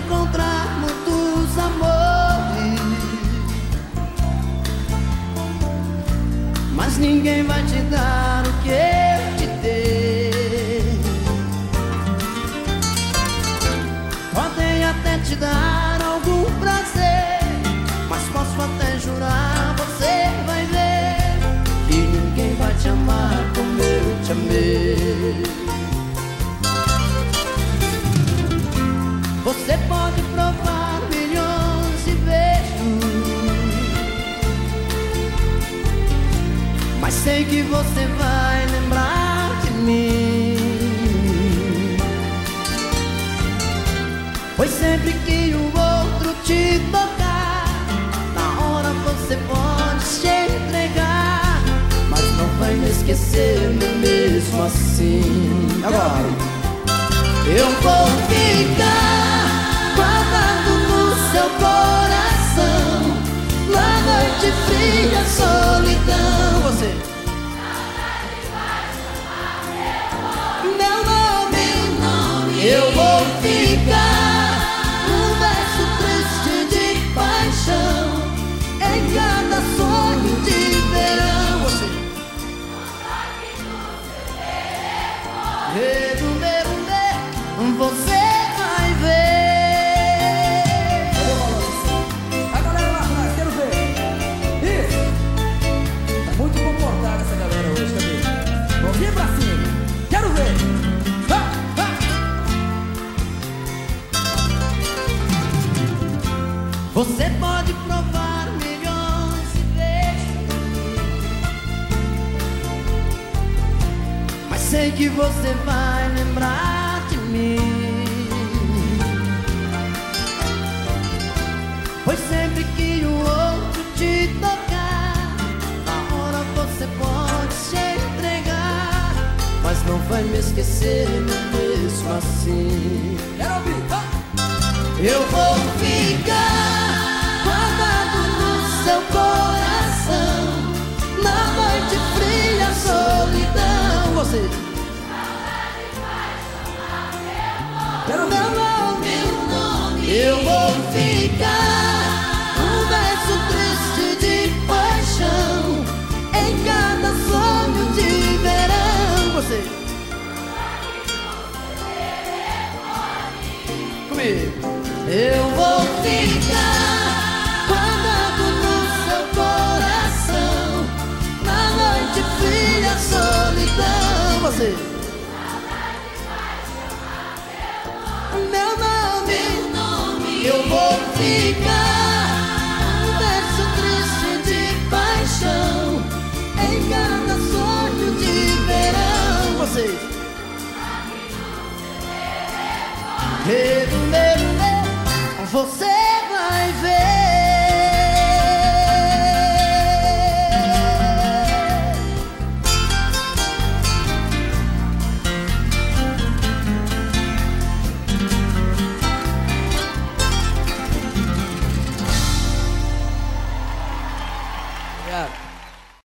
encontrar muitos amores, mas ninguém vai te dar o que eu te dei. Podem até te dar. Você pode provar milhões de beijos, mas sei que você vai lembrar de mim. Pois sempre que o outro te tocar, na hora você pode se entregar, mas não vai me esquecer mesmo assim. Agora. Eu vou ficar Eu vou ficar Um verso triste de paixão Em cada sonho de verão. Você. Medo, você Você pode provar milhões de beijos, mas sei que você vai lembrar de mim. Pois sempre que o outro te tocar, na hora você pode se entregar, mas não vai me esquecer mesmo assim. Quero ouvir. Ha. Eu vou ficar eu vou ficar guardado no seu coração Na noite fria, solidão. Você Meu nome, Eu vou ficar Um verso triste de paixão Em cada sonho de verão. Você medo, você